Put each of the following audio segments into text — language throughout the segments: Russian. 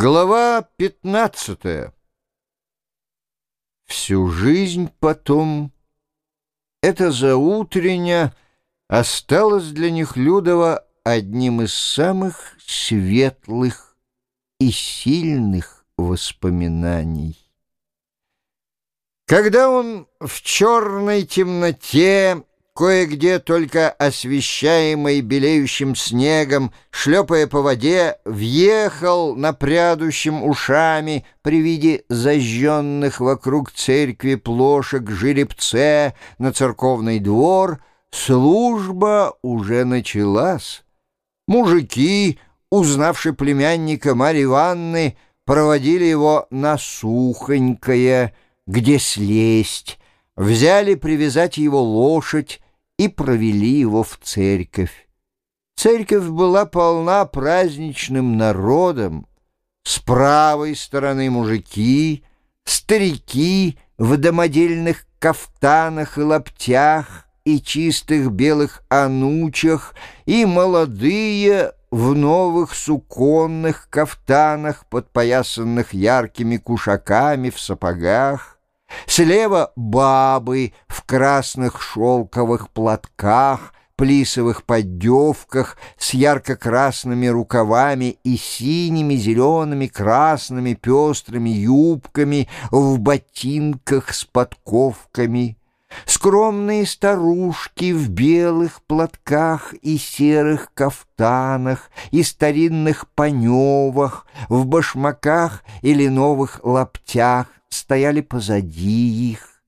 Глава пятнадцатая. Всю жизнь потом это заутренне осталось для них Людова одним из самых светлых и сильных воспоминаний. Когда он в черной темноте кое-где только освещаемый белеющим снегом, шлепая по воде, въехал напрядущим ушами при виде зажженных вокруг церкви плошек жеребце на церковный двор, служба уже началась. Мужики, узнавши племянника Марьи Ивановны, проводили его на сухонькое, где слезть, взяли привязать его лошадь, и провели его в церковь. Церковь была полна праздничным народом. С правой стороны мужики, старики в домодельных кафтанах и лаптях и чистых белых анучах, и молодые в новых суконных кафтанах, подпоясанных яркими кушаками в сапогах. Слева бабы в красных шелковых платках, плисовых поддевках, с ярко-красными рукавами и синими, зелеными, красными, пестрыми юбками, в ботинках с подковками. Скромные старушки в белых платках и серых кафтанах, и старинных паневах, в башмаках или новых лаптях, стояли позади их.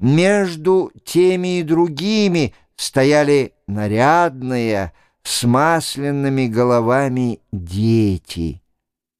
Между теми и другими стояли нарядные, с масляными головами дети.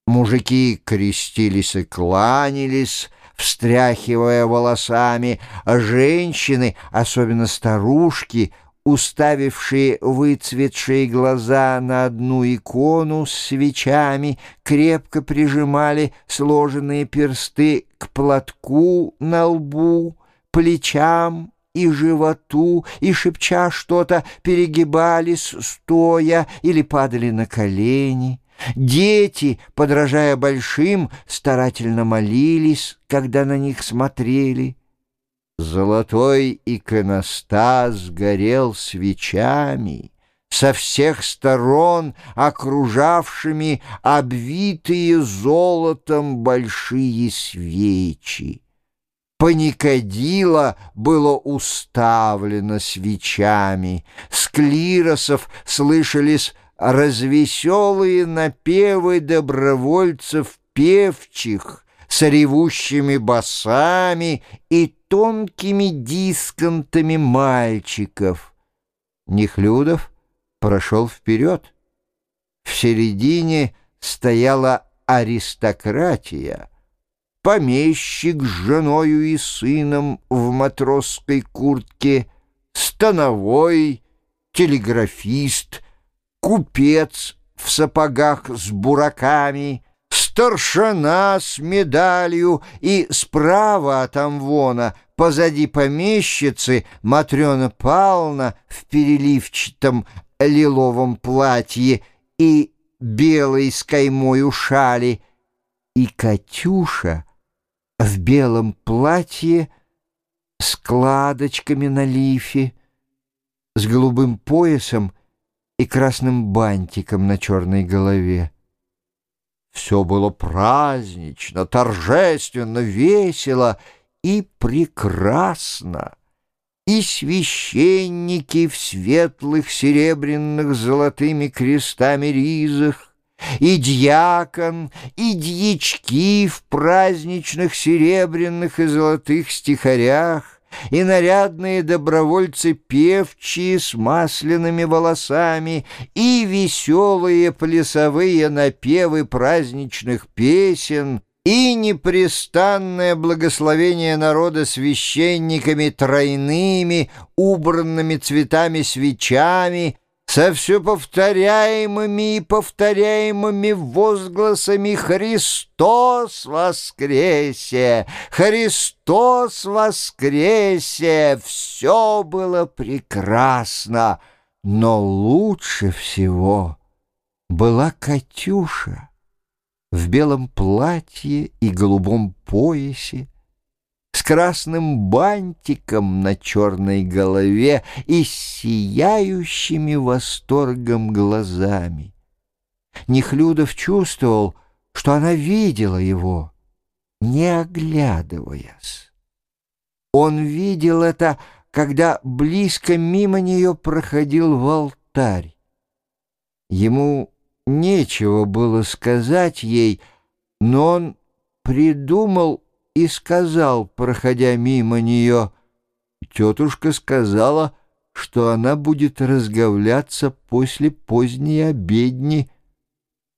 Мужики крестились и кланялись, встряхивая волосами, а женщины, особенно старушки, уставившие выцветшие глаза на одну икону с свечами, крепко прижимали сложенные персты к платку на лбу, плечам и животу, и, шепча что-то, перегибались стоя или падали на колени. Дети, подражая большим, старательно молились, когда на них смотрели. Золотой иконостас горел свечами, со всех сторон окружавшими обвитые золотом большие свечи. Паникадило было уставлено свечами, с слышались развеселые напевы добровольцев певчих, с ревущими басами и тонкими дисконтами мальчиков. Нехлюдов прошел вперед. В середине стояла аристократия. Помещик с женою и сыном в матросской куртке, становой, телеграфист, купец в сапогах с бураками — старшина с медалью, и справа от Амвона, позади помещицы, Матрена Павловна в переливчатом лиловом платье и белой с каймой шали, и Катюша в белом платье с кладочками на лифе, с голубым поясом и красным бантиком на черной голове. Все было празднично, торжественно, весело и прекрасно. И священники в светлых серебряных золотыми крестами ризах, и дьякон, и дьячки в праздничных серебряных и золотых стихарях, и нарядные добровольцы певчие с масляными волосами, и веселые плясовые напевы праздничных песен, и непрестанное благословение народа священниками тройными, убранными цветами свечами — со все повторяемыми и повторяемыми возгласами «Христос воскресе! Христос воскресе!» Все было прекрасно, но лучше всего была Катюша. в белом платье и голубом поясе, красным бантиком на черной голове и сияющими восторгом глазами. Нехлюдов чувствовал, что она видела его, не оглядываясь. Он видел это, когда близко мимо нее проходил в алтарь. Ему нечего было сказать ей, но он придумал и сказал, проходя мимо нее, «Тетушка сказала, что она будет разговляться после поздней обедни».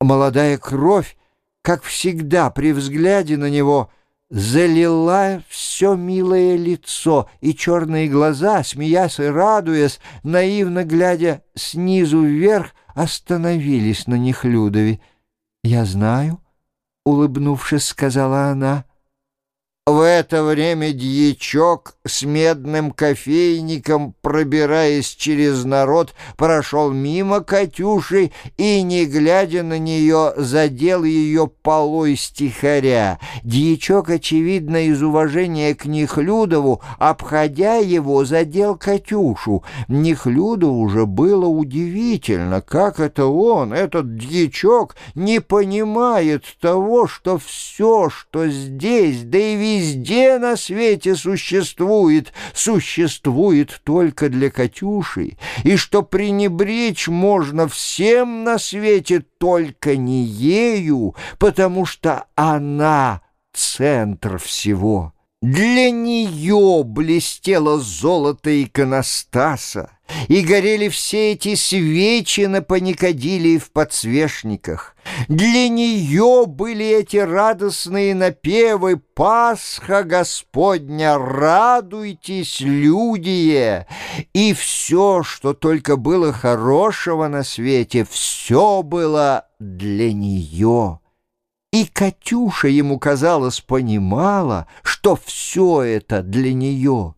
Молодая кровь, как всегда при взгляде на него, залила все милое лицо, и черные глаза, смеясь и радуясь, наивно глядя снизу вверх, остановились на них Людови. «Я знаю», — улыбнувшись, сказала она, — в это время дьячок с медным кофейником, пробираясь через народ, прошел мимо Катюши и, не глядя на нее, задел ее полой стихаря. Дьячок, очевидно, из уважения к Нехлюдову, обходя его, задел Катюшу. Нехлюдову уже было удивительно, как это он, этот дьячок, не понимает того, что все, что здесь, да и везде, везде на свете существует, существует только для Катюши, и что пренебречь можно всем на свете, только не ею, потому что она — центр всего. Для нее блестело золото иконостаса, и горели все эти свечи на паникадилии в подсвечниках. Для нее были эти радостные напевы «Пасха Господня, радуйтесь, люди!» И все, что только было хорошего на свете, все было для нее. И Катюша, ему казалось, понимала, что все это для нее —